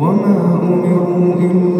وما أمروا إلا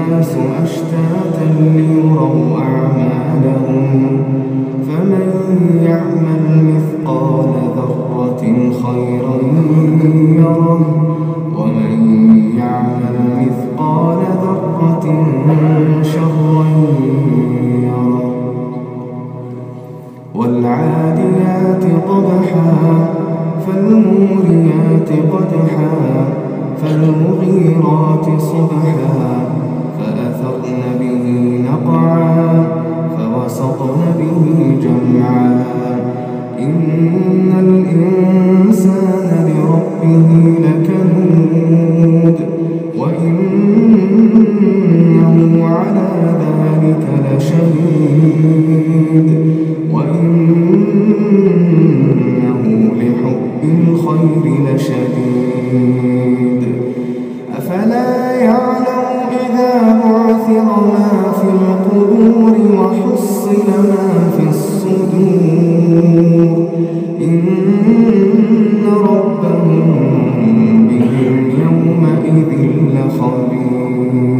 الناس أشتاتا ليروا أعمالهم. فمن يعمل مثقال ذرة خيرا يره. ومن يعمل مثقال ذرة شرا يره. والعاديات ضبحا فالموريات قدحا فالمغيرات صبحا. وإنه لحب الخير لشديد. أفلا يعنوا إذا بعثر ما في القبور وحصل ما في الصدور. إن ربهم بهم يومئذ لخبير.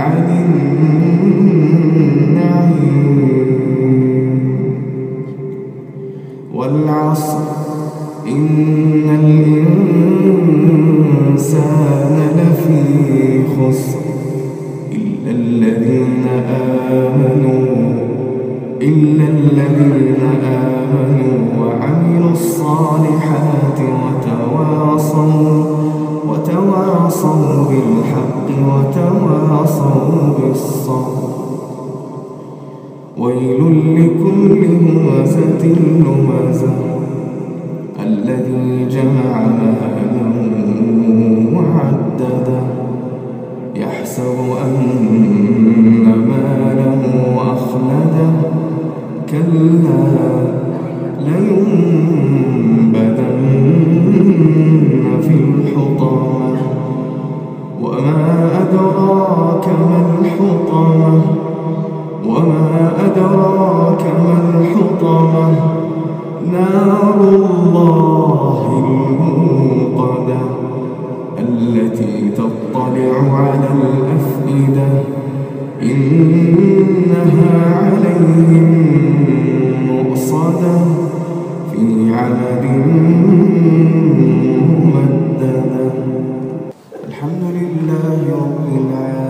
عن على الأفئدة إنها عليهم مؤصدة في عمد ممددة. الحمد لله رب العالمين.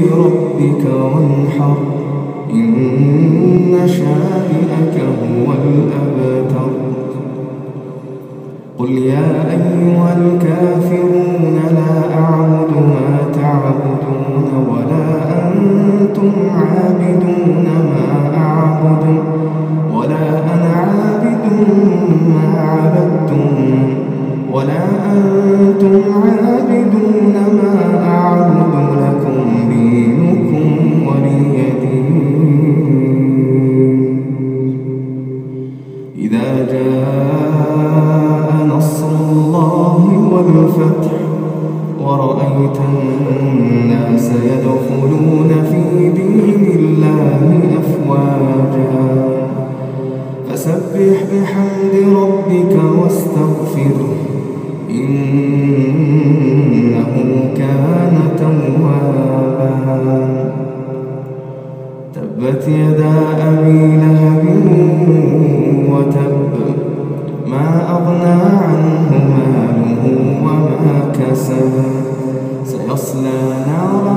لربك وانحر. إن شانئك هو الأبتر. قل يا أيها الكافرون لا أعبد ما تعبدون ولا أنتم عابدون ما أعبد ولا أنا عابد ما عبدتم ولا بحمد ربك واستغفره إنه كان توابا. تبت يدا أبي لهب وتب. ما أغنى عنه ماله وما كسب. سيصلى نارا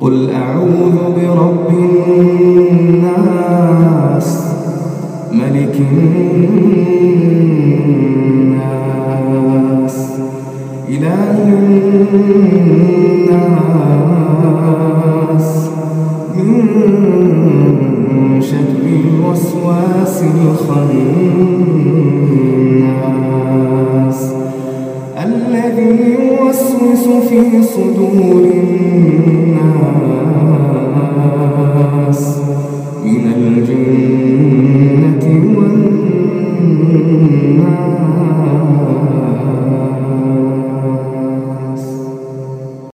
قل أعوذ برب الناس ملك الناس إله الناس من